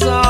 song.